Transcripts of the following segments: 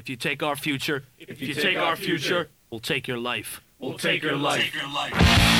If you take our future, if, if you, take, take, our future, future, we'll take your life. We'll take your life. Take your life.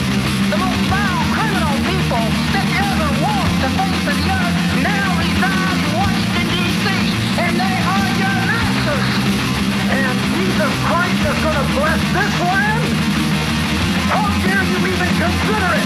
consider.